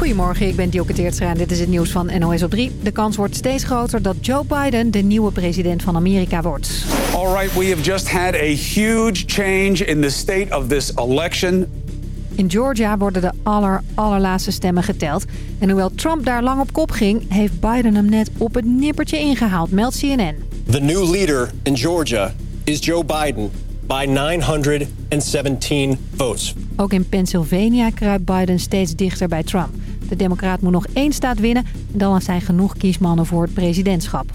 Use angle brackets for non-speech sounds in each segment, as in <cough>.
Goedemorgen, ik ben Dioke Teertstra en dit is het nieuws van NOS op 3. De kans wordt steeds groter dat Joe Biden de nieuwe president van Amerika wordt. All right, we have just had a huge change in the state of this election. In Georgia worden de aller, allerlaatste stemmen geteld. En hoewel Trump daar lang op kop ging, heeft Biden hem net op het nippertje ingehaald, meldt CNN. The new leader in Georgia is Joe Biden by 917 votes. Ook in Pennsylvania kruipt Biden steeds dichter bij Trump. De democraat moet nog één staat winnen en dan zijn genoeg kiesmannen voor het presidentschap.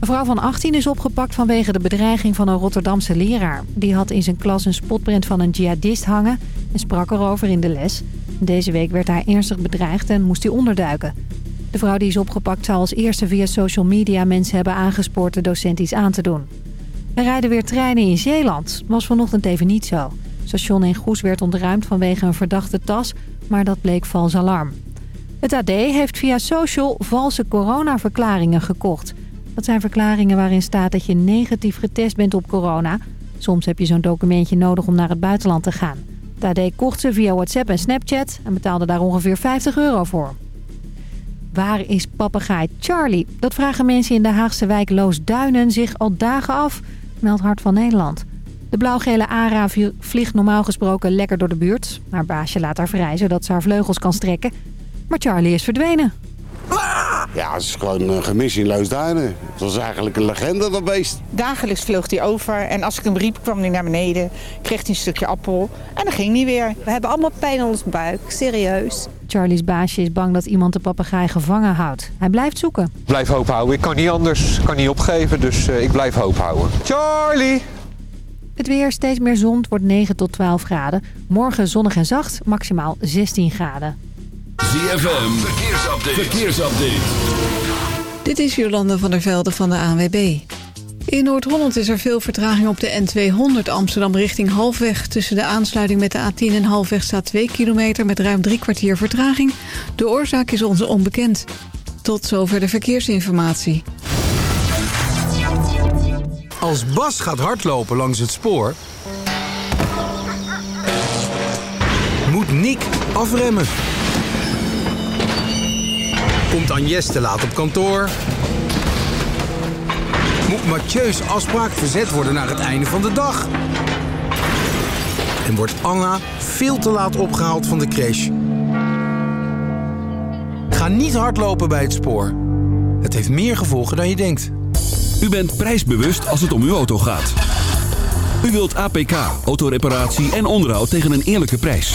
Een vrouw van 18 is opgepakt vanwege de bedreiging van een Rotterdamse leraar. Die had in zijn klas een spotprint van een jihadist hangen en sprak erover in de les. Deze week werd hij ernstig bedreigd en moest hij onderduiken. De vrouw die is opgepakt zou als eerste via social media mensen hebben aangespoord de docent iets aan te doen. Er rijden weer treinen in Zeeland. Was vanochtend even niet zo. Station in Goes werd ontruimd vanwege een verdachte tas, maar dat bleek vals alarm. Het AD heeft via social valse coronaverklaringen gekocht. Dat zijn verklaringen waarin staat dat je negatief getest bent op corona. Soms heb je zo'n documentje nodig om naar het buitenland te gaan. Het AD kocht ze via WhatsApp en Snapchat en betaalde daar ongeveer 50 euro voor. Waar is papegaai Charlie? Dat vragen mensen in de Haagse wijk Loosduinen zich al dagen af, meldt Hart van Nederland. De blauwgele ARA vliegt normaal gesproken lekker door de buurt. Haar baasje laat haar vrij zodat ze haar vleugels kan strekken. Maar Charlie is verdwenen. Ja, het is gewoon een gemis in Loosduinen. Het was eigenlijk een legende, dat beest. Dagelijks vloog hij over en als ik hem riep kwam hij naar beneden. Kreeg hij een stukje appel en dan ging hij weer. We hebben allemaal pijn in ons buik, serieus. Charlie's baasje is bang dat iemand de papegaai gevangen houdt. Hij blijft zoeken. Ik blijf hoop houden. Ik kan niet anders, ik kan niet opgeven, dus uh, ik blijf hoop houden. Charlie! Het weer steeds meer zon, wordt 9 tot 12 graden. Morgen zonnig en zacht, maximaal 16 graden. ZFM, verkeersupdate. verkeersupdate. Dit is Jolande van der Velde van de ANWB. In Noord-Holland is er veel vertraging op de N200 Amsterdam richting Halfweg. Tussen de aansluiting met de A10 en Halfweg staat 2 kilometer met ruim drie kwartier vertraging. De oorzaak is ons onbekend. Tot zover de verkeersinformatie. Als Bas gaat hardlopen langs het spoor... moet Nick afremmen. Komt Agnes te laat op kantoor... moet Mathieu's afspraak verzet worden naar het einde van de dag. En wordt Anna veel te laat opgehaald van de crash. Ga niet hardlopen bij het spoor. Het heeft meer gevolgen dan je denkt. U bent prijsbewust als het om uw auto gaat. U wilt APK, autoreparatie en onderhoud tegen een eerlijke prijs.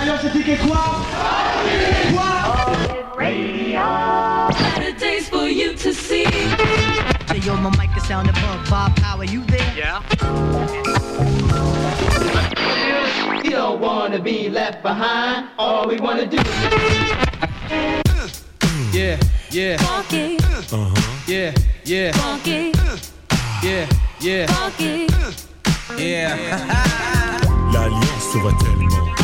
Alors c'était que quoi Better days for you to see. Hey, yo, my mic is sound above. Bob Power, you there? Yeah. You don't wanna be left behind. All we wanna do Yeah, yeah. Funky, Uh-huh. Yeah, yeah. funky, Yeah, yeah. funky, Yeah. <laughs> L'alliance va tellement.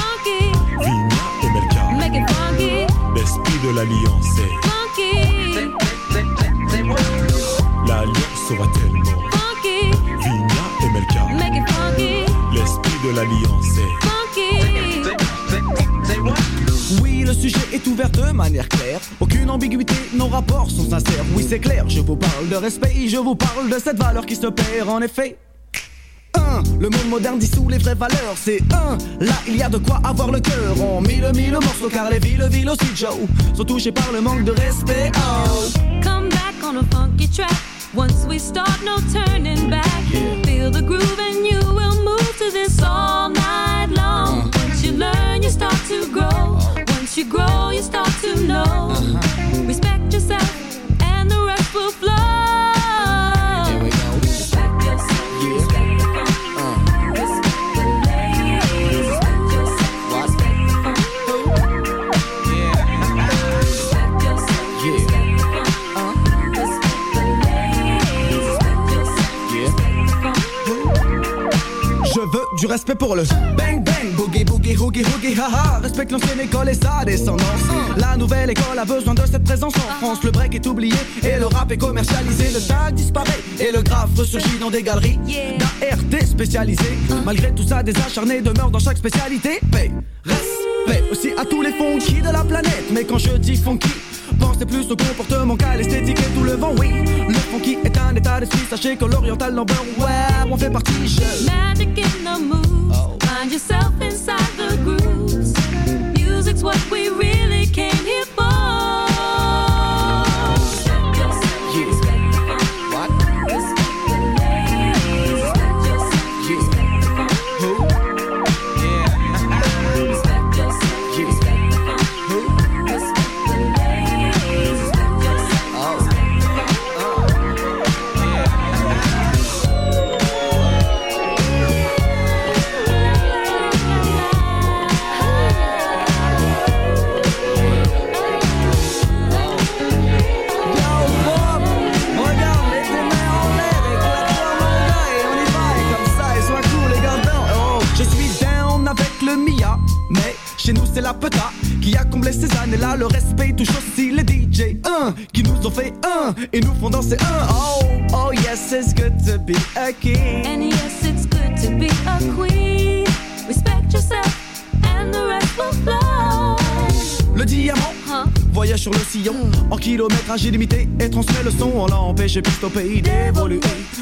L'esprit de l'alliance est. L'alliance va tellement. funky. Vigna et Melka. Make it funky, L'esprit de l'alliance est. funky. Oui, le sujet est ouvert de manière claire. Aucune ambiguïté, nos rapports sont sincères. Oui, c'est clair, je vous parle de respect, je vous parle de cette valeur qui se perd en effet. Un, un, le monde moderne dissout les vraies valeurs. C'est un, là il y a de quoi avoir le cœur. On mille mille morceaux car les villes, villes aussi Joe sont touchées par le manque de respect. Oh. Come back on a funky track. Once we start, no turning back. Feel the groove and you will move to this all night long. Once you learn, you start to grow. Once you grow, you start to know. Respect yourself, du respect pour le bang bang, boogie boogie hoogie hoogie haha. Respecte l'ancienne école et sa descendance. La nouvelle école a besoin de cette présence en France. Le break est oublié et le rap est commercialisé. Le tag disparaît et le graphe ressurgit dans des galeries d'ART spécialisées. Malgré tout ça, des acharnés demeurent dans chaque spécialité. Paix, respect aussi à tous les funky de la planète. Mais quand je dis funky, Pensez plus au comportement qu'à l'esthétique et tout le vent, oui. Le funky est un état d'esprit, sachez que l'oriental number, ouais, on fait partie. Je... Magic in the moves. Find yourself inside the grooves. Music's what we really ces années-là. Le respect touche aussi les DJ, un qui nous ont fait un et nous font danser un. Oh, oh yes, it's good to be a king. And yes, it's good to be a queen. Respect yourself, and the rest will flow. Le diamant voyage sur le sillon en kilométrage illimité et transmet le son. On l'a empêché plus au pays d'évoluer.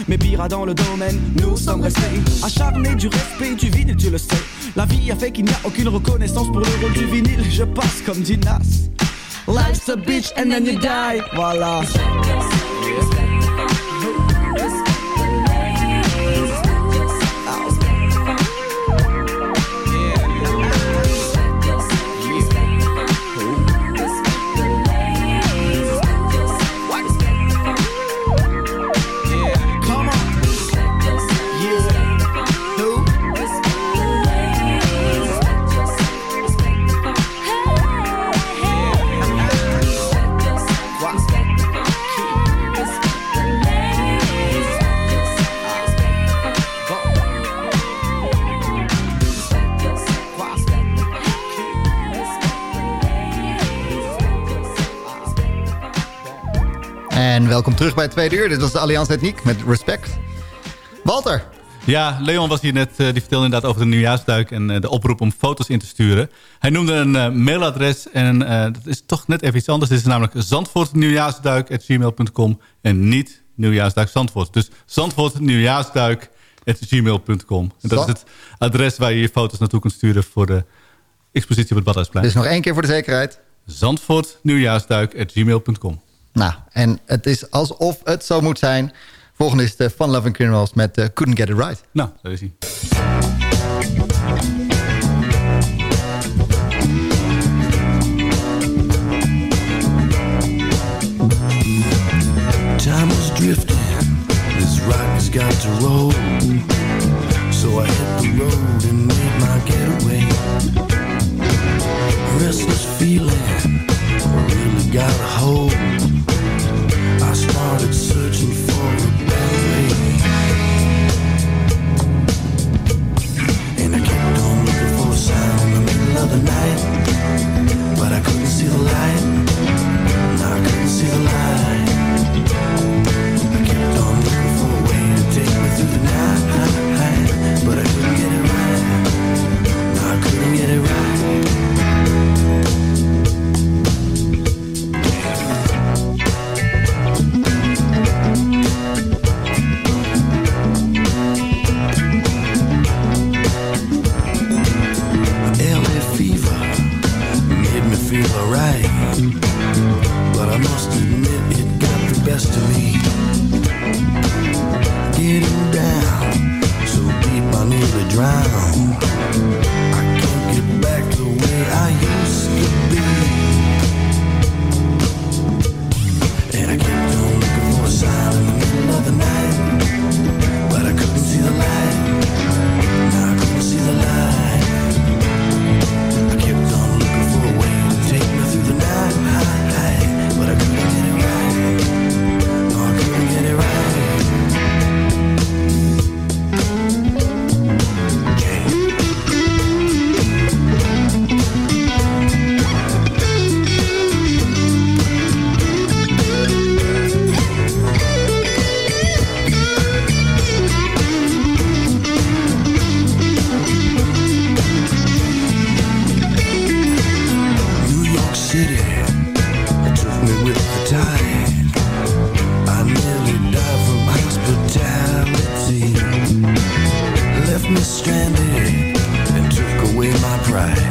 Mais pire dans le domaine, nous sommes restés acharnés du respect du vinyle, tu le sais. La vie a fait qu'il n'y a aucune reconnaissance pour le rôle du vinyle. Je passe comme dit Nas. Life's a bitch and then you die. Voilà. En welkom terug bij het tweede uur. Dit was de Allianz Ethniek met Respect. Walter. Ja, Leon was hier net, eh, die vertelde inderdaad over de nieuwjaarsduik en eh, de oproep om foto's in te sturen. Hij noemde een eh, mailadres en dat is toch net even iets anders. Dit is namelijk zandvoortnieuwjaarsduik.gmail.com en niet nieuwjaarsduik Zandvoort. Dus zandvoortnieuwjaarsduik.gmail.com. En dat is het adres waar je je foto's naartoe kunt sturen voor de expositie op het Badhuisplein. Dus nog één keer voor de zekerheid. Zandvoortnieuwjaarsduik.gmail.com. Nou, en het is alsof het zo moet zijn. Volgende is de Fun Loving Criminals met eh, Couldn't Get It Right. Nou, daar is hij. Time was drifting, this rock has got to roll. So I hit the road and made my getaway. Restless feeling really got a hold. Left me stranded and took away my pride.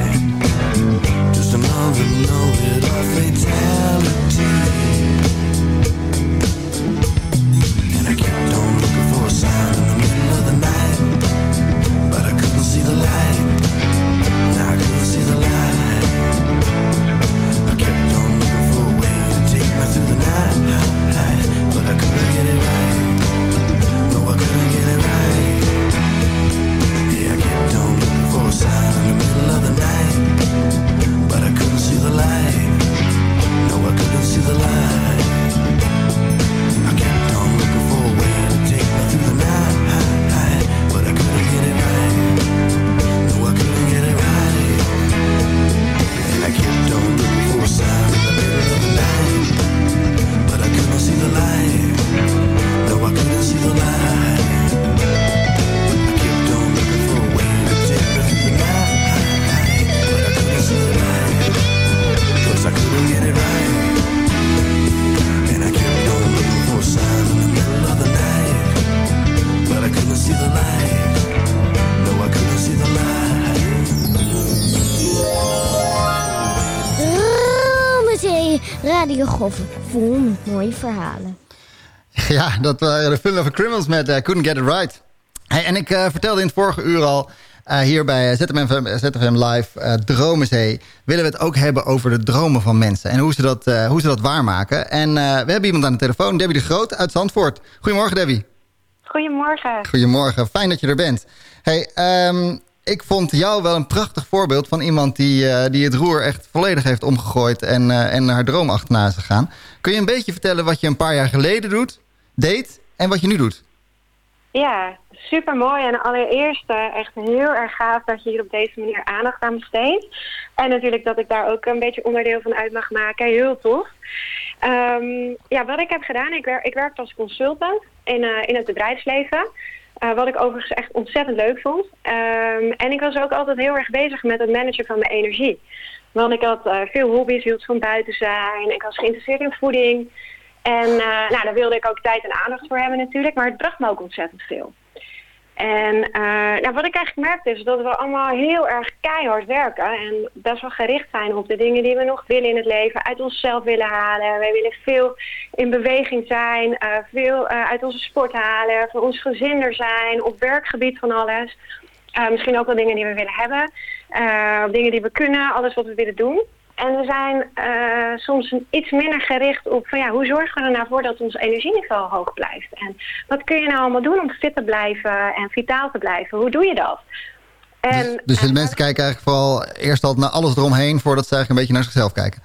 Dat waren de Fun of Criminals met eh, Couldn't Get It Right. Hey, en ik eh, vertelde in het vorige uur al... eh, hier bij ZFM, ZFM Live eh, Dromenzee... willen we het ook hebben over de dromen van mensen... en hoe ze dat, eh, hoe ze dat waarmaken. En eh, we hebben iemand aan de telefoon, Debbie de Groot uit Zandvoort. Goedemorgen, Debbie. Goedemorgen. Goedemorgen, fijn dat je er bent. Hey, ehm, ik vond jou wel een prachtig voorbeeld van iemand die, eh, die het roer echt volledig heeft omgegooid en, eh, en haar droom achterna is gegaan. Kun je een beetje vertellen wat je een paar jaar geleden doet, deed en wat je nu doet? Ja, super mooi. En allereerst eh, echt heel erg gaaf dat je hier op deze manier aandacht aan besteedt. En natuurlijk dat ik daar ook een beetje onderdeel van uit mag maken. Heel tof. Ehm, ja, wat ik heb gedaan, ik, wer ik werkte als consultant in, eh, in het bedrijfsleven. Eh, wat ik overigens echt ontzettend leuk vond. Ehm, en ik was ook altijd heel erg bezig met het managen van mijn energie. Want ik had veel hobby's, hield van buiten zijn. Ik was geïnteresseerd in voeding. En eh, nou, daar wilde ik ook tijd en aandacht voor hebben natuurlijk. Maar het bracht me ook ontzettend veel. En nou, wat ik eigenlijk merkte is dat we allemaal heel erg keihard werken. En best wel gericht zijn op de dingen die we nog willen in het leven. Uit onszelf willen halen. Wij willen veel in beweging zijn. eh, veel uit onze sport halen. Voor ons gezin er zijn. Op werkgebied van alles. Misschien ook wel dingen die we willen hebben. Dingen die we kunnen. Alles wat we willen doen. En we zijn eh, soms iets minder gericht op van ja, hoe zorgen we er nou voor dat ons energieniveau hoog blijft? En wat kun je nou allemaal doen om fit te blijven en vitaal te blijven? Hoe doe je dat? En Dus de mensen kijken eigenlijk vooral eerst al naar alles eromheen... voordat ze eigenlijk een beetje naar zichzelf kijken.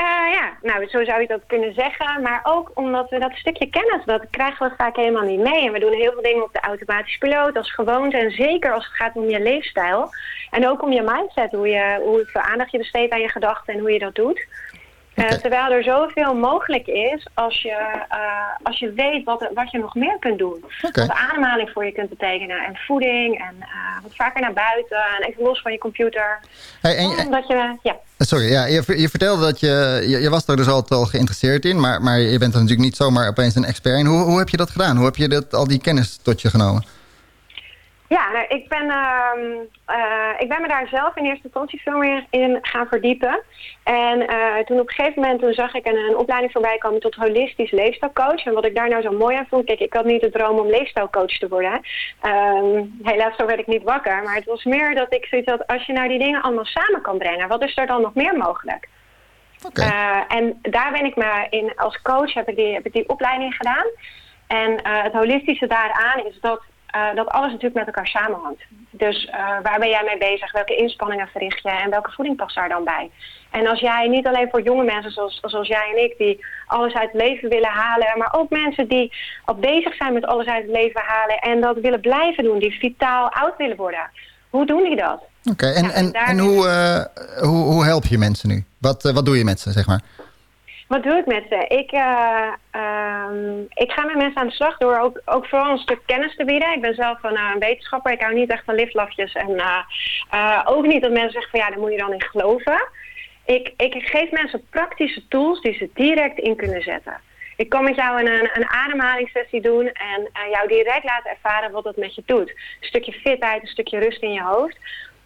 Eh, ja, nou, zo zou je dat kunnen zeggen. Maar ook omdat we dat stukje kennis, dat krijgen we vaak helemaal niet mee. En we doen heel veel dingen op de automatische piloot als gewoonte. En zeker als het gaat om je leefstijl. En ook om je mindset, hoe je, hoeveel aandacht je besteedt aan je gedachten en hoe je dat doet. Eh, terwijl er zoveel mogelijk is als je, eh, als je weet wat, wat je nog meer kunt doen. Wat ademhaling voor je kunt betekenen. En voeding. En eh, wat vaker naar buiten. En even los van je computer. Hey, en, en- Omdat je, ja. sorry, ja, je, je vertelde dat je, je... Je was er dus altijd al geïnteresseerd in... Maar, maar je bent er natuurlijk niet zomaar opeens een expert in. Hoe, hoe heb je dat gedaan? Hoe heb je dat, al die kennis tot je genomen? Ja, nou, ik, ben, ehm, eh, ik ben me daar zelf in eerste instantie veel meer in gaan verdiepen. En eh, toen op een gegeven moment toen zag ik een, een opleiding voorbij komen tot holistisch leefstijlcoach. En wat ik daar nou zo mooi aan vond, kijk, ik had niet de droom om leefstijlcoach te worden. Ehm, helaas, zo werd ik niet wakker. Maar het was meer dat ik zoiets had, als je nou die dingen allemaal samen kan brengen, wat is er dan nog meer mogelijk? Eh, en daar ben ik me in, als coach heb ik die, heb ik die opleiding gedaan. En het holistische daaraan is dat, eh, dat alles natuurlijk met elkaar samenhangt. Dus eh, waar ben jij mee bezig? Welke inspanningen verricht je? En welke voeding past daar dan bij? En als jij niet alleen voor jonge mensen zoals, zoals jij en ik... die alles uit het leven willen halen... maar ook mensen die al bezig zijn met alles uit het leven halen... en dat willen blijven doen, die vitaal oud willen worden. Hoe doen die dat? Oké, en, en, en hoe, eh, hoe, hoe help je mensen nu? Wat, wat doe je met ze, zeg maar? Wat doe ik met ze? Ik, eh, ehm, ik ga met mensen aan de slag door ook, ook vooral een stuk kennis te bieden. Ik ben zelf een, eh, wetenschapper. Ik hou niet echt van liftlafjes. En eh, ook niet dat mensen zeggen van ja, daar moet je dan in geloven. Ik, ik geef mensen praktische tools die ze direct in kunnen zetten. Ik kan met jou een, een, ademhalingssessie doen en jou direct laten ervaren wat dat met je doet. Een stukje fitheid, een stukje rust in je hoofd.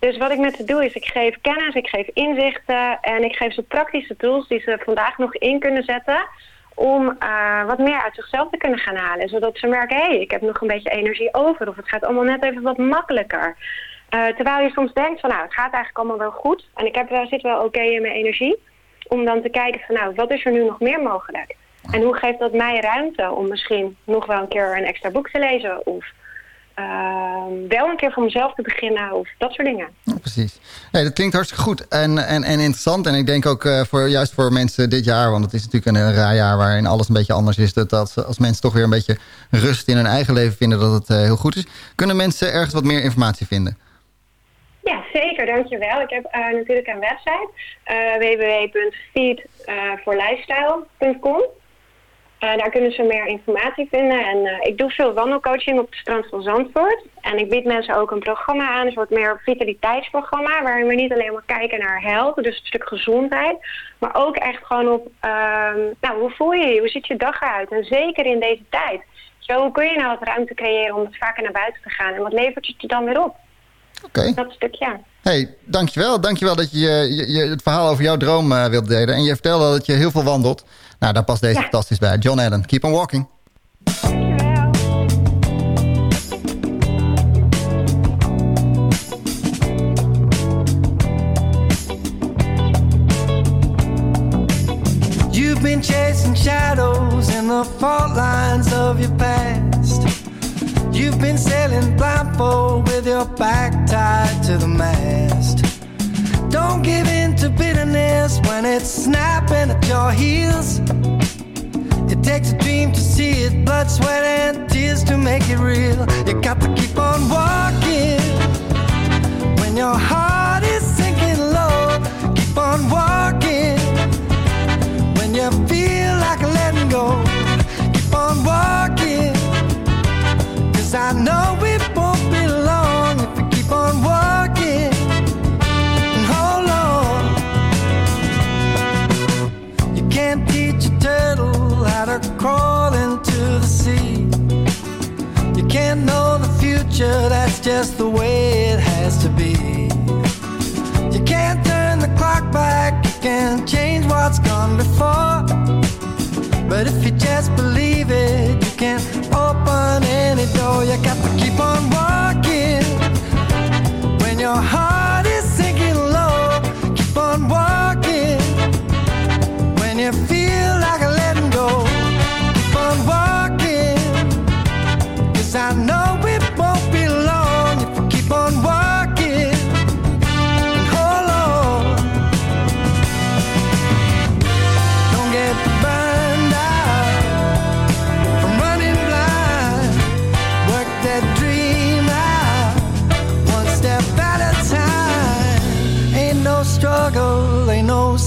Dus wat ik met ze doe is, ik geef kennis, ik geef inzichten en ik geef ze praktische tools die ze vandaag nog in kunnen zetten om eh, wat meer uit zichzelf te kunnen gaan halen. Zodat ze merken, hé, hey, ik heb nog een beetje energie over of het gaat allemaal net even wat makkelijker. Eh, terwijl je soms denkt van, nou, het gaat eigenlijk allemaal wel goed en ik heb, wel- zit wel oké in mijn energie. Om dan te kijken van, nou, wat is er nu nog meer mogelijk? En hoe geeft dat mij ruimte om misschien nog wel een keer een extra boek te lezen of wel een keer voor mezelf te beginnen of dat soort dingen. Ja, precies. Nee, dat klinkt hartstikke goed en, en, en interessant. En ik denk ook eh, voor, juist voor mensen dit jaar... want het is natuurlijk een, raar jaar waarin alles een beetje anders is... dat als, als mensen toch weer een beetje rust in hun eigen leven vinden... dat het eh, heel goed is. Kunnen mensen ergens wat meer informatie vinden? Ja, zeker, dankjewel. Ik heb eh, natuurlijk een website, uh, www.feedforlifestyle.com. Uh, daar kunnen ze meer informatie vinden. En uh, ik doe veel wandelcoaching op het strand van Zandvoort. En ik bied mensen ook een programma aan, een soort meer vitaliteitsprogramma... waarin we niet alleen maar kijken naar health, dus een stuk gezondheid... maar ook echt gewoon op, uh, nou, hoe voel je je? Hoe ziet je dag eruit? En zeker in deze tijd. Zo, hoe kun je nou wat ruimte creëren om vaker naar buiten te gaan? En wat levert het je dan weer op? Oké. Dat stukje. Hey, dankjewel. Dankjewel dat je, je, je het verhaal over jouw droom uh, wilt delen. En je vertelde dat je heel veel wandelt. Nou, daar past deze ja. fantastisch bij. John Allen, keep on walking. You've been chasing shadows in the fault lines of your past. You've been sailing blindfold with your back tied to the mast. Don't give in to bitterness when it's snapping at your heels. It takes a dream to see it, blood, sweat, and tears to make it real. You got to keep on walking when your heart is sinking low. Keep on walking when you feel like letting go. Keep on walking. Cause I know it turtle how to the sea. You can't know the future, that's just the way it has to be. You can't turn the clock back, you can't change what's gone before. But if you just believe it, you can open any door. You got to keep on walking when your heart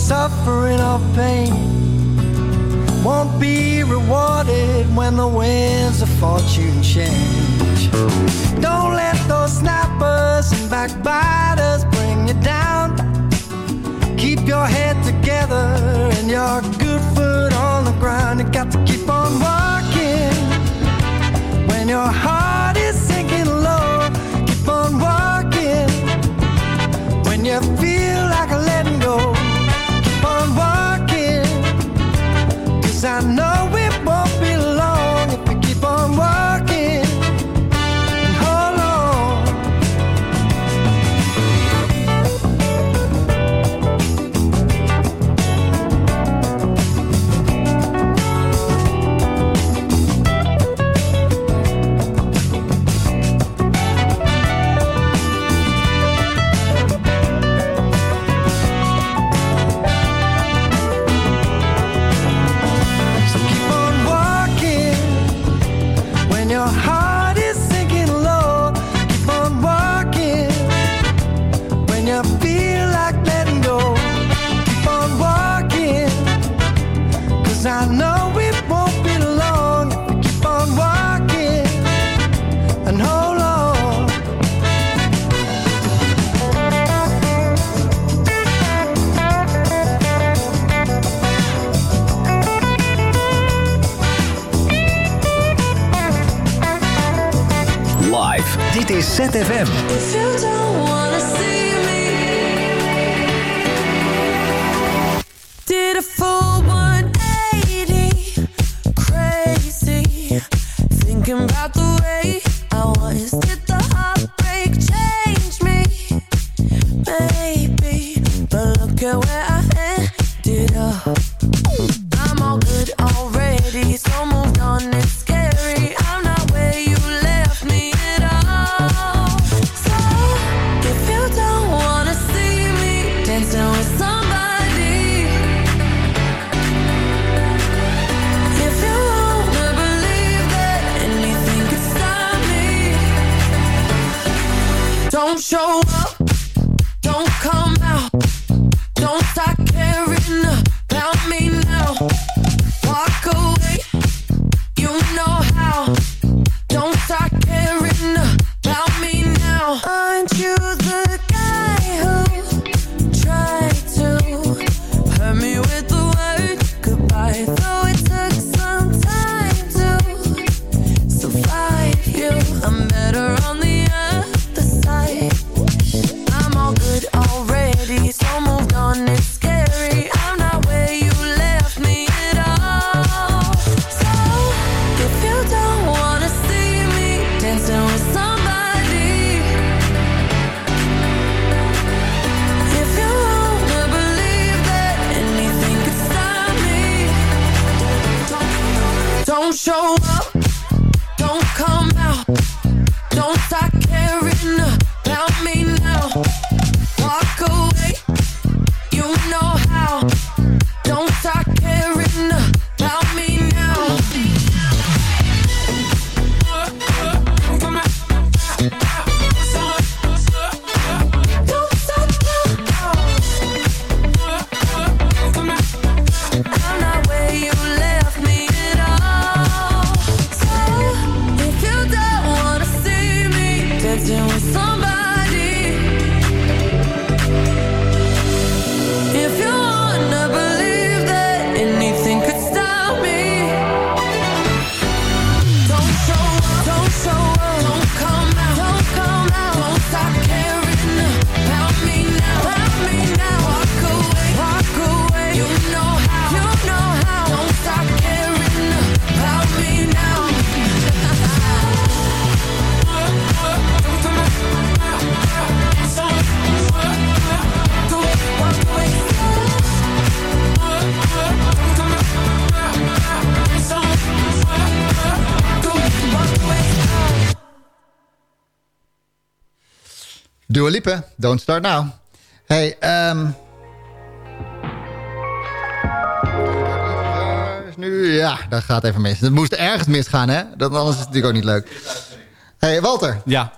suffering or pain. Won't be rewarded when the winds of fortune change. Don't let those snappers and backbiters bring you down. Keep your head together and your good foot on the ground. You got to keep on walking when your heart Dit is Don't Start Now. Hey, ehm... Nu, ja, dat gaat even mis. Het moest ergens misgaan, hè? Dat, anders is het natuurlijk ook niet leuk. hey, Walter. Ja.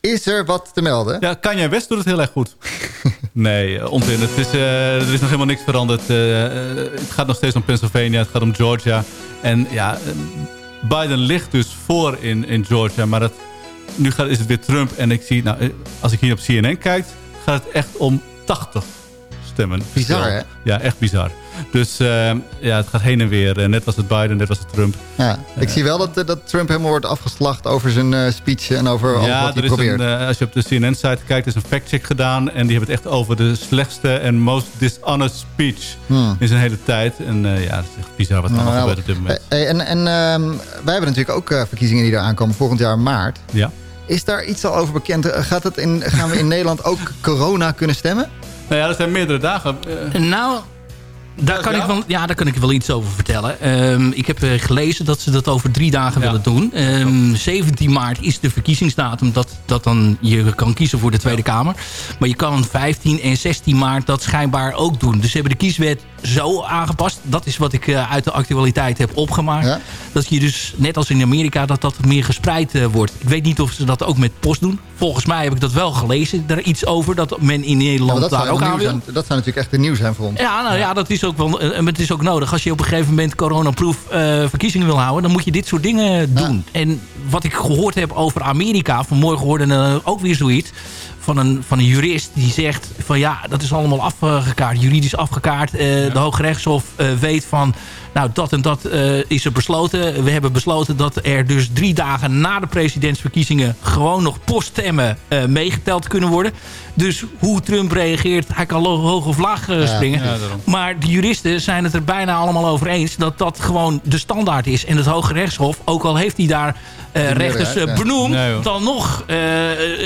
Is er wat te melden? Ja, Kanye West doet het heel erg goed. <laughs> nee, eh, onzin. Het is, eh, er is nog helemaal niks veranderd. Eh, het gaat nog steeds om Pennsylvania, het gaat om Georgia. En ja, Biden ligt dus voor in, in Georgia. Maar het, nu gaat, is het weer Trump. En ik zie, nou, eh, als ik hier op CNN kijk, gaat het echt om 80 stemmen. Bizar, hè? Ja, echt bizar. Dus eh, ja, het gaat heen en weer. Eh, net was het Biden, net was het Trump. Ja, ik zie wel dat, eh, dat Trump helemaal wordt afgeslacht over zijn eh, speech en over Ja, wat hij er is probeert. een, eh, als je op de CNN-site kijkt, is een factcheck gedaan. En die hebben het echt over de slechtste en most dishonest speech Hmm. in zijn hele tijd. En eh, ja, het is echt bizar wat er allemaal Nou, gebeurt op dit moment. Hey, en en ehm, wij hebben natuurlijk ook eh, verkiezingen die eraan komen volgend jaar maart. Ja. Is daar iets al over bekend? Eh, Gaat het in, gaan we in <laughs> Nederland ook corona kunnen stemmen? Nou ja, er zijn meerdere dagen. eh, Nou, daar kan, ik wel, ja, daar kan ik wel iets over vertellen. Ehm, ik heb eh, gelezen dat ze dat over drie dagen willen doen. Ehm, 17 maart is de verkiezingsdatum dat, dat dan je kan kiezen voor de Tweede Kamer. Maar je kan 15 en 16 maart dat schijnbaar ook doen. Dus ze hebben de kieswet zo aangepast. Dat is wat ik eh, uit de actualiteit heb opgemaakt. Dat je dus, net als in Amerika, dat dat meer gespreid eh, wordt. Ik weet niet of ze dat ook met post doen. Volgens mij heb ik dat wel gelezen. Daar iets over dat men in Nederland daar ook aan wil. zijn. dat zou natuurlijk echt een nieuw zijn voor ons. Ja, nou ja, dat is ook wel. eh, Het is ook nodig. Als je op een gegeven moment coronaproof eh verkiezingen wil houden, dan moet je dit soort dingen doen. En wat ik gehoord heb over Amerika, vanmorgen hoorde eh, ook weer zoiets. van een, van een jurist die zegt van ja, dat is allemaal afgekaart, juridisch afgekaart. Eh, De Hoge Rechtshof eh, weet van, nou dat en dat eh, is er besloten. We hebben besloten dat er dus drie dagen na de presidentsverkiezingen gewoon nog poststemmen eh, meegeteld kunnen worden. Dus hoe Trump reageert, hij kan hoog of laag eh, Ja. springen. Ja, maar de juristen zijn het er bijna allemaal over eens dat dat gewoon de standaard is. En het Hoge Rechtshof, ook al heeft hij daar eh, rechters benoemd, Nee, dan nog eh,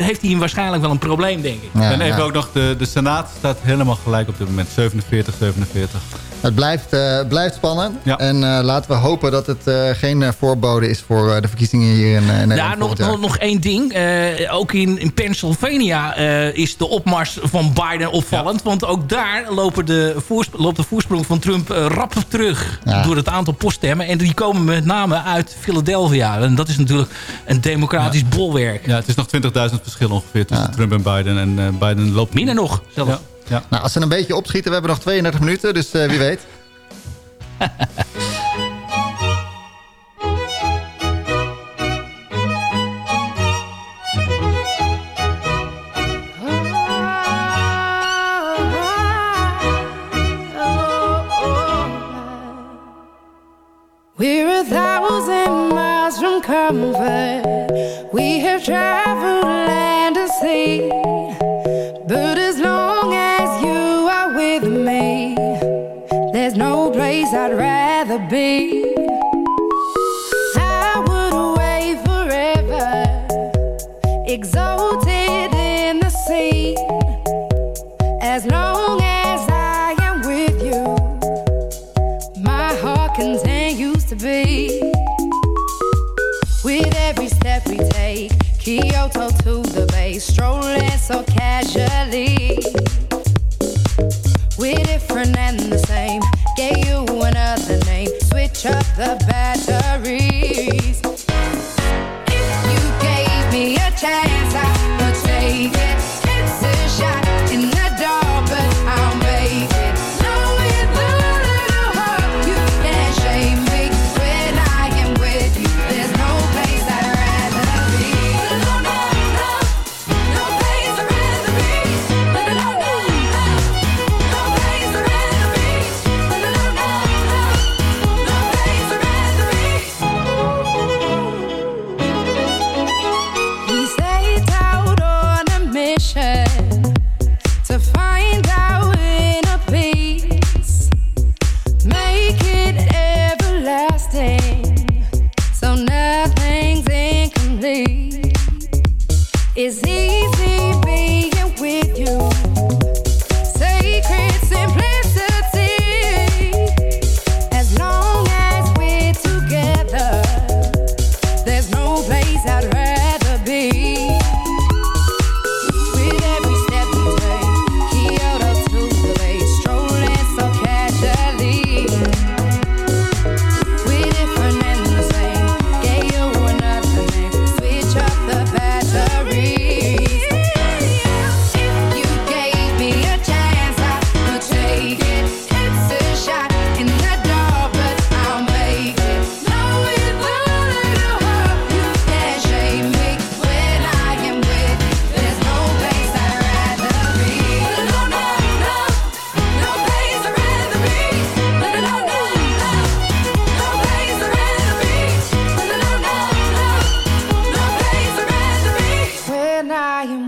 heeft hij waarschijnlijk wel een probleem, denk ik. en even ook nog, de, de Senaat staat helemaal gelijk op dit moment. 47, 47. Het blijft, eh, blijft spannend. En eh, laten we hopen dat het eh, geen voorbode is voor eh, de verkiezingen hier in, in Nederland. Ja, nog, nog, nog één ding. Eh, ook in, in Pennsylvania eh, is de opmars van Biden opvallend. Want ook daar lopen de loopt de voorsprong van Trump eh, rap terug Ja. door het aantal poststemmen. En die komen met name uit Philadelphia. En dat is natuurlijk een democratisch bolwerk. Ja, het is nog 20.000 verschil ongeveer tussen Trump en Biden. En eh, Biden loopt... Minder nog, zelfs. Ja. Nou, als ze een beetje opschieten, we hebben nog 32 minuten, dus eh, wie weet. We're a thousand miles from comfort. We have traveled land and sea. But there's no place I'd rather be. I would away forever, exalted in the sea. As long as I am with you, my heart continues to beat. With every step we take, Kyoto to the bay, strolling so casually. We're different and the same. Gave you another name. Switch up the batteries.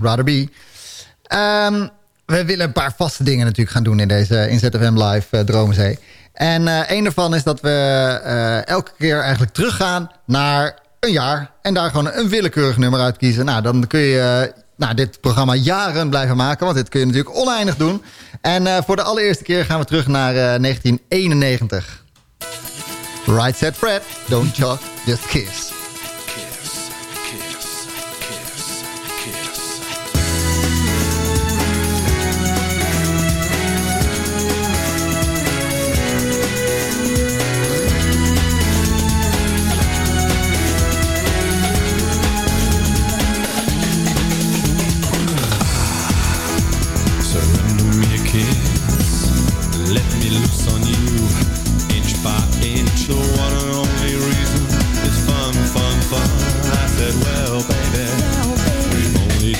Rather Be. Ehm, we willen een paar vaste dingen natuurlijk gaan doen in deze in ZFM Live eh, Dromenzee. En eh een daarvan is dat we eh, elke keer eigenlijk teruggaan naar een jaar. En daar gewoon een willekeurig nummer uitkiezen. Nou, dan kun je nou, dit programma jaren blijven maken. Want dit kun je natuurlijk oneindig doen. En voor de allereerste keer gaan we terug naar eh, 1991. Right Set Fred, Don't Talk, Just Kiss.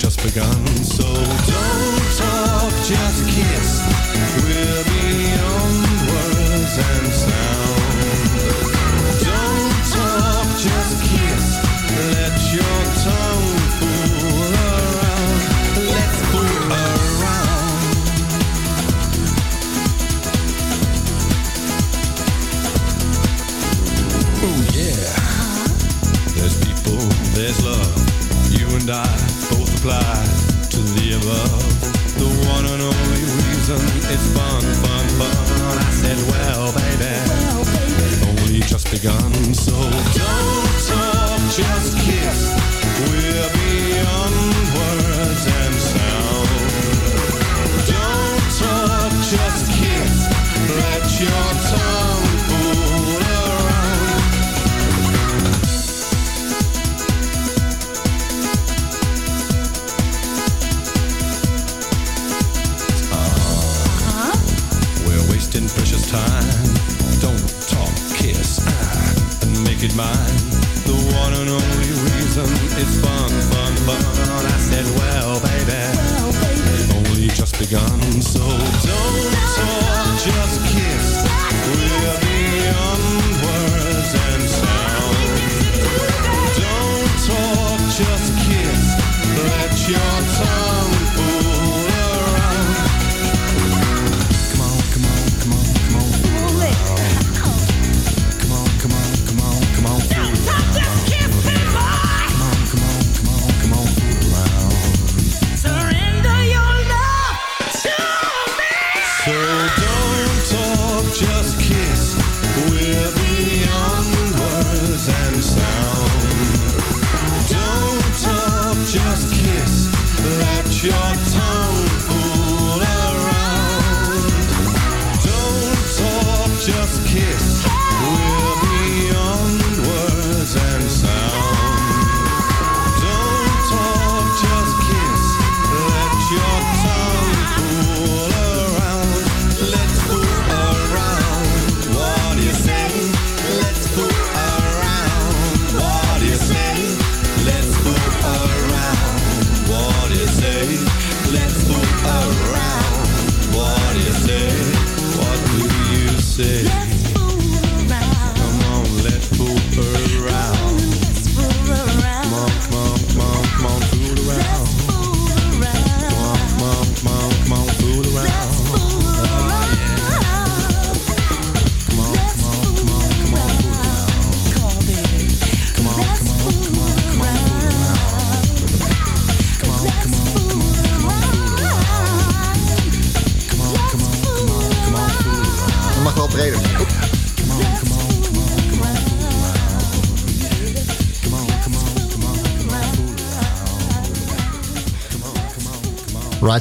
Just begun. So don't talk, just kiss. We're beyond words and sound. Fun. I said, well, baby, we've only just begun. So don't talk, just kiss. We're beyond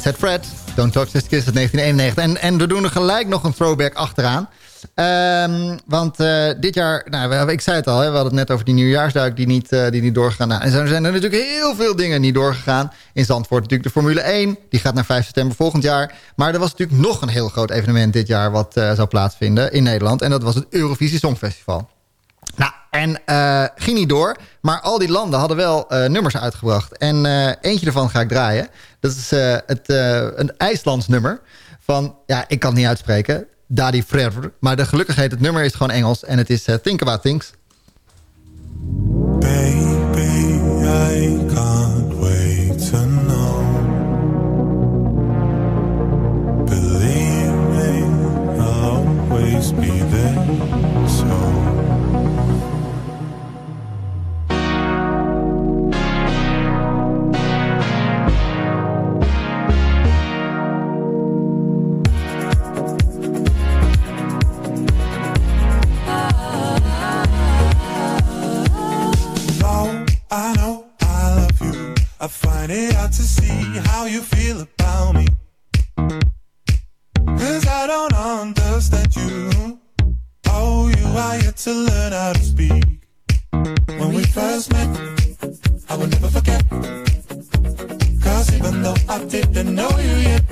Set Fred, Don't Talk Just Kiss uit 1991. En, en we doen er gelijk nog een throwback achteraan. Ehm, want eh, dit jaar, nou, ik zei het al, hè, we hadden het net over die nieuwjaarsduik die niet, eh, die niet doorgegaan. Nou, en zo zijn er natuurlijk heel veel dingen niet doorgegaan. In Zandvoort natuurlijk de Formule 1, die gaat naar 5 september volgend jaar. Maar er was natuurlijk nog een heel groot evenement dit jaar wat eh, zou plaatsvinden in Nederland. En dat was het Eurovisie Songfestival. Nou, en eh, ging niet door. Maar al die landen hadden wel eh, nummers uitgebracht. En eh, eentje ervan ga ik draaien. Dat is het, een IJslands nummer. Van, ja, ik kan het niet uitspreken. Dadi Frever. Maar de gelukkig heet het nummer is gewoon Engels. En het is Think About Things. Baby, I to see how you feel about me. Cause I don't understand you. Oh, you are yet to learn how to speak. When we first met, I will never forget. Cause even though I didn't know you yet,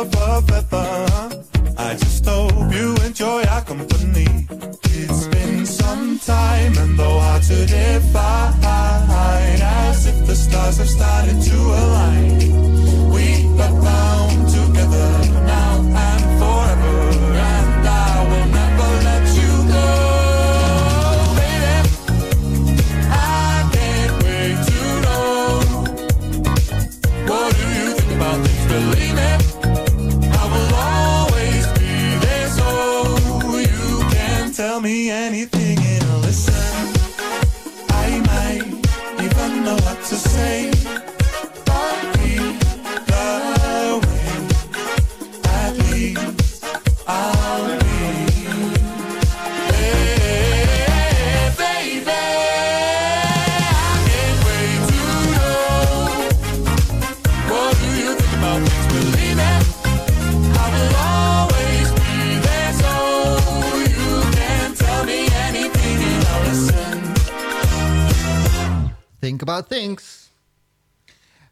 I just hope you enjoy our company. It's been some time and though hard to define, as if the stars have started to align. We are bound about things.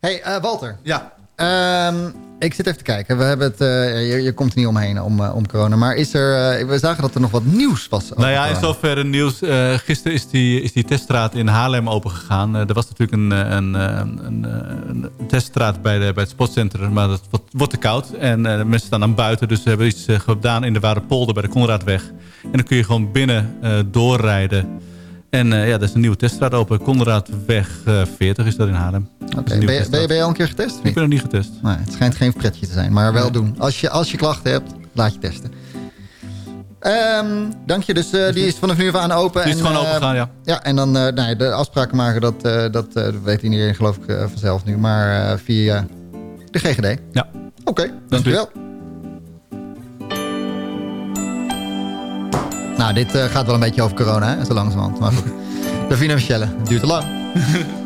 Hey, eh, Walter. Ja. Ehm, ik zit even te kijken. We hebben het, eh, je, je komt er niet omheen om, eh, om corona. Maar is er, eh, we zagen dat er nog wat nieuws was. over Nou ja, in zoverre nieuws. Gisteren is die, is die teststraat in Haarlem opengegaan. Er was natuurlijk een, een, een, een, teststraat bij, de, bij het sportcentrum. Maar dat wordt, wordt te koud. En mensen staan aan buiten. Dus ze hebben iets gedaan in de Waardepolder bij de Konradweg. En dan kun je gewoon binnen doorrijden. En eh, ja, er is een nieuwe teststraat open. Konradweg eh, 40 is dat in Haarlem. Oké, ben, je- ben, je- ben je al een keer getest? Ik ben nog niet getest. Nee, het schijnt geen pretje te zijn, maar wel doen. Als je, als je klachten hebt, laat je testen. Ehm, dank je. Dus eh, die is vanaf nu af aan open. Die is En, gewoon eh, open gegaan, ja. Ja, en dan eh, nou de afspraken maken, dat, eh, dat eh, weet iedereen geloof ik eh, vanzelf nu. Maar eh, via de GGD. Ja. Oké, dankjewel. Nou, dit eh, gaat wel een beetje over corona, hè? Zo langzamerhand. Maar goed. Davina Michelle, het duurt te lang. <laughs>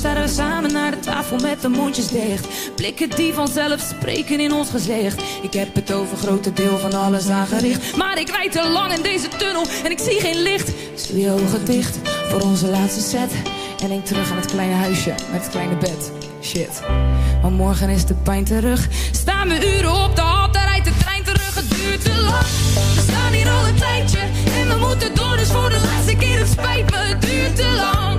Staan we samen naar de tafel met de mondjes dicht. Blikken die vanzelf spreken in ons gezicht. Ik heb het over grote deel van alles aangericht. Maar ik rijd te lang in deze tunnel en ik zie geen licht. Doe je ogen dicht voor onze laatste set. En denk terug aan het kleine huisje met het kleine bed. Shit. Maar morgen is de pijn terug. Staan we uren op de hal, dan rijdt de trein terug. Het duurt te lang. We staan hier al een tijdje. En we moeten door, dus voor de laatste keer. Het spijt me, duurt te lang.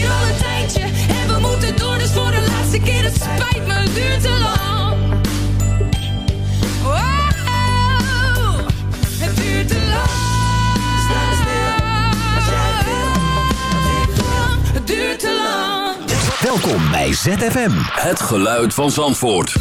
hier al een tijdje. En we moeten door, dus voor de laatste keer. Het spijt me, het duurt te lang. Wow, het duurt te lang. Het duurt te lang. Welkom bij ZFM. Het geluid van Zandvoort.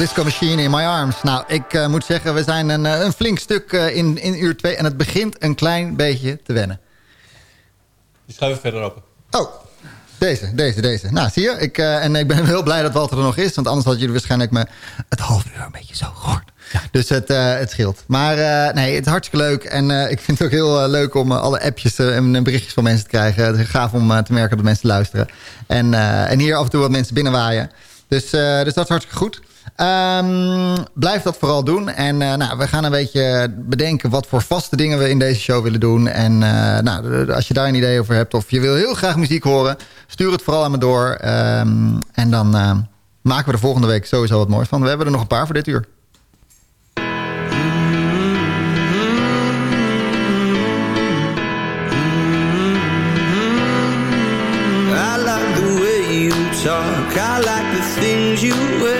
Disco Machine in My Arms. Nou, ik eh, moet zeggen, we zijn een, eh, een flink stuk eh, in, in uur 2 en het begint een klein beetje te wennen. Die schuiven verder open. Oh, deze, deze, deze. Nou, zie je? Ik, eh, en ik ben heel blij dat Walter er nog is. Want anders had jullie waarschijnlijk me het half uur een beetje zo gehoord. Dus het, eh, het scheelt. Maar eh, nee, het is hartstikke leuk. En eh, ik vind het ook heel leuk om alle appjes en berichtjes van mensen te krijgen. Het is gaaf om te merken dat mensen luisteren. En, eh, en hier af en toe wat mensen binnenwaaien. Dus, eh, dus dat is hartstikke goed. Ehm, blijf dat vooral doen. En eh, nou, we gaan een beetje bedenken wat voor vaste dingen we in deze show willen doen. En eh, nou, als je daar een idee over hebt of je wil heel graag muziek horen... stuur het vooral aan me door. Ehm, en dan eh, maken we er volgende week sowieso wat moois van. We hebben er nog een paar voor dit uur. I like I like the things you.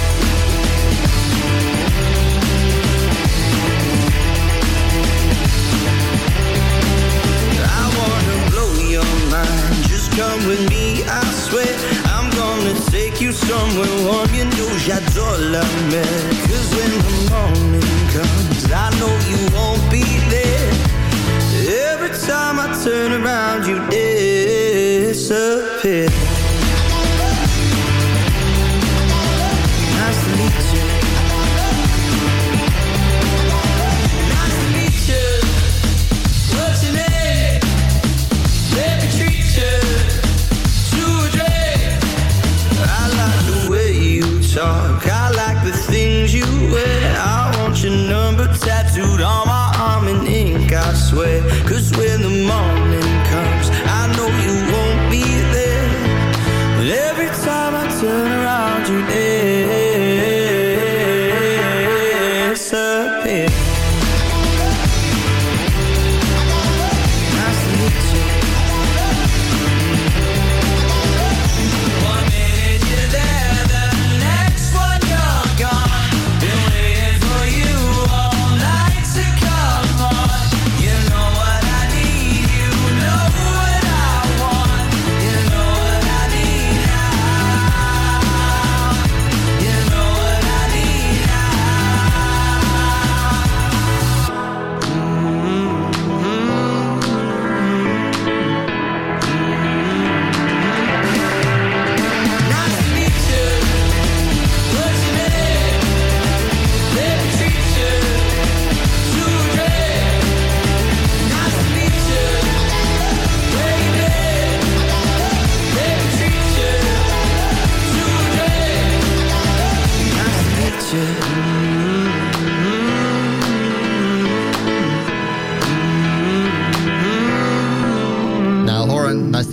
Somewhere warm. You know j'adore la mer. Cause when the morning comes, I know you won't be there. Every time I turn around, you disappear.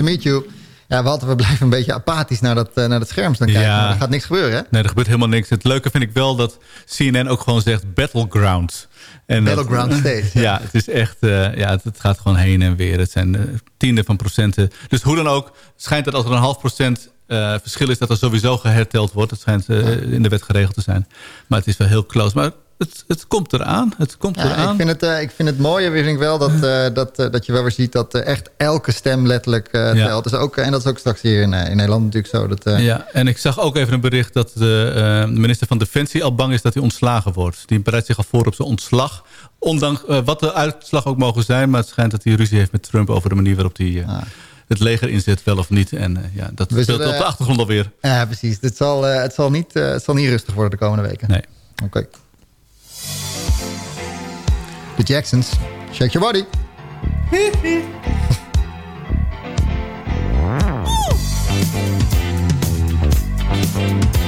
Meet you. Ja, Walter, we blijven een beetje apathisch naar dat, eh, naar dat scherm staan kijken. Ja. Maar er gaat niks gebeuren, hè? Nee, er gebeurt helemaal niks. Het leuke vind ik wel dat CNN ook gewoon zegt Battleground. En dat- Battleground steeds, ja. <laughs> Ja, het is echt, eh, ja, het, het gaat gewoon heen en weer. Het zijn eh, tienden van procenten. Dus hoe dan ook, schijnt dat als er een half procent verschil is... dat er sowieso geherteld wordt. Dat schijnt in de wet geregeld te zijn. Maar het is wel heel close. Maar het, het komt eraan. Het komt Ja, eraan. ik, vind het, eh, ik vind het mooie vind ik wel dat, eh, dat, eh, dat je wel weer ziet dat echt elke stem letterlijk Ja. telt. Dus ook, en dat is ook straks hier in, in Nederland natuurlijk zo. Dat, Ja, en ik zag ook even een bericht dat de minister van Defensie al bang is dat hij ontslagen wordt. Die bereidt zich al voor op zijn ontslag. Ondanks wat de uitslag ook mogen zijn. Maar het schijnt dat hij ruzie heeft met Trump over de manier waarop hij eh, het leger inzet, wel of niet. En ja, dat speelt op de achtergrond alweer. Ja, precies. Het zal, het, zal niet, het zal niet rustig worden de komende weken. Nee. Oké. De Jacksons. Shake your body. <laughs>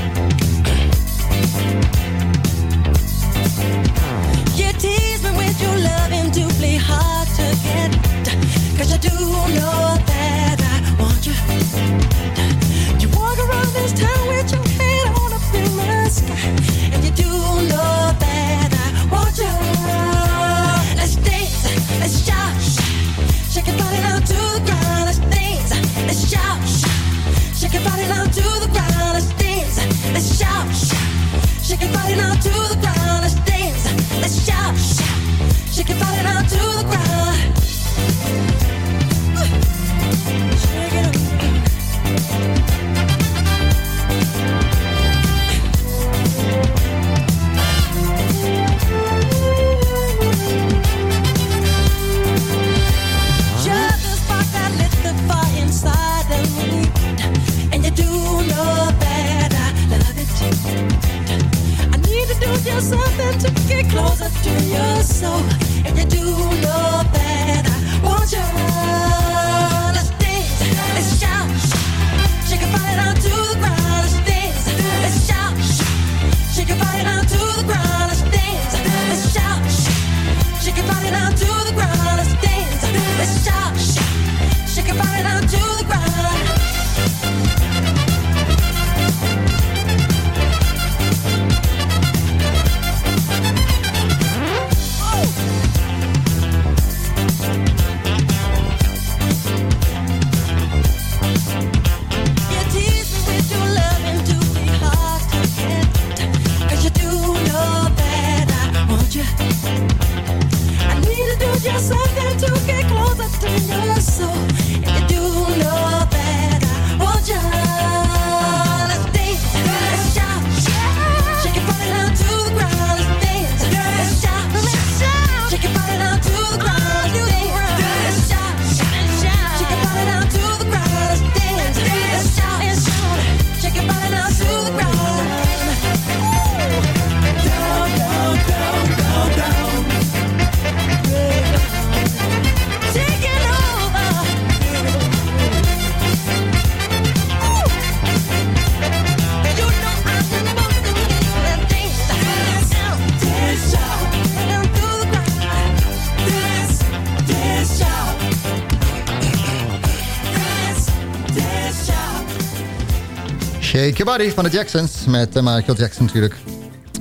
Body van de Jacksons. Met eh, Michael Jackson natuurlijk.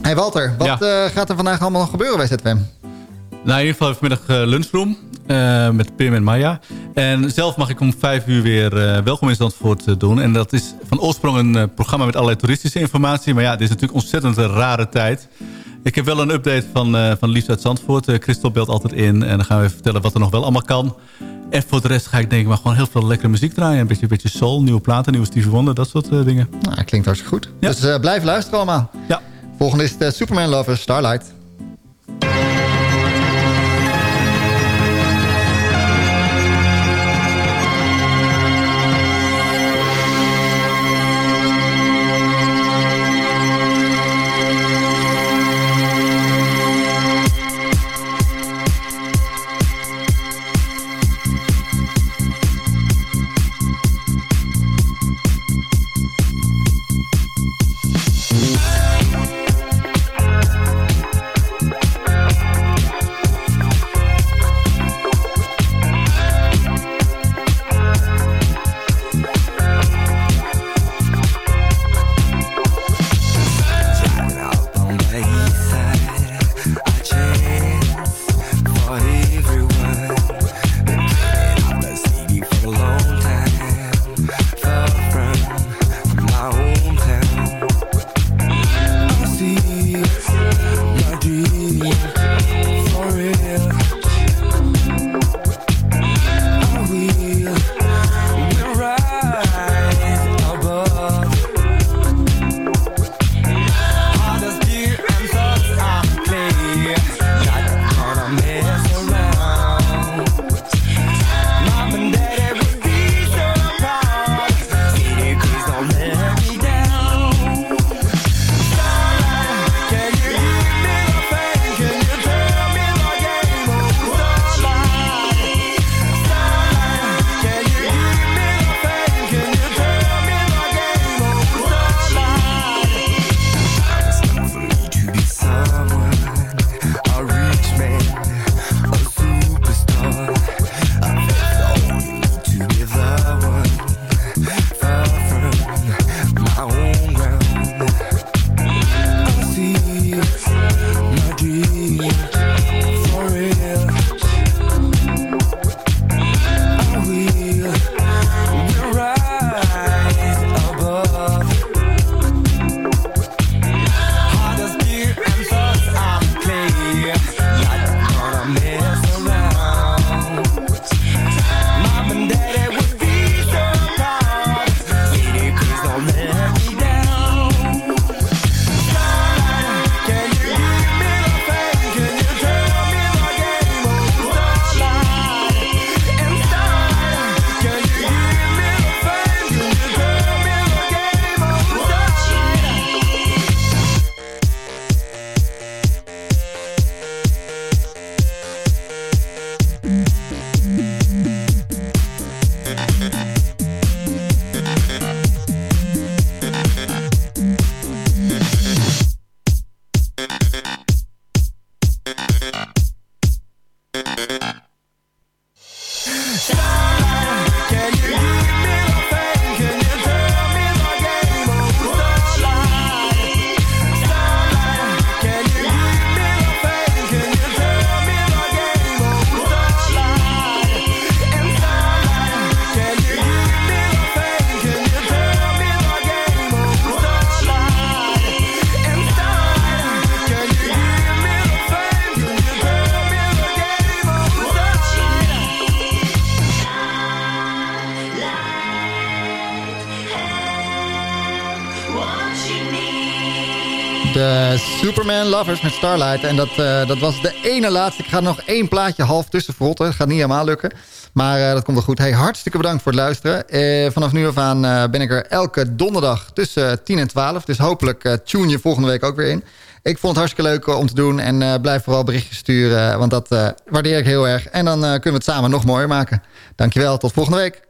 Hey Walter, wat eh, gaat er vandaag allemaal nog gebeuren bij ZFM? Nou, in ieder geval vanmiddag uh, lunchroom met Pim en Maya. En zelf mag ik om vijf uur weer Welkom in Zandvoort doen. En dat is van oorsprong een programma met allerlei toeristische informatie. Maar ja, het is natuurlijk ontzettend een rare tijd. Ik heb wel een update van, van Liefst uit Zandvoort. Christel belt altijd in en dan gaan we even vertellen wat er nog wel allemaal kan. En voor de rest ga ik denk ik maar gewoon heel veel lekkere muziek draaien. Een beetje, een beetje soul, nieuwe platen, nieuwe Stevie Wonder, dat soort dingen. Nou, klinkt hartstikke goed. Ja. Dus blijf luisteren allemaal. Ja. Volgende is de Superman Lover Starlight. Met Starlight. En dat, uh, dat was de ene laatste. Ik ga nog één plaatje half tussen verrotten. Dat gaat niet helemaal lukken. Maar uh, dat komt wel goed. Hey, hartstikke bedankt voor het luisteren. Uh, vanaf nu af aan ben ik er elke donderdag tussen 10 en 12. Dus hopelijk tune je volgende week ook weer in. Ik vond het hartstikke leuk om te doen. En blijf vooral berichtjes sturen. Want dat waardeer ik heel erg. En dan kunnen we het samen nog mooier maken. Dankjewel. Tot volgende week.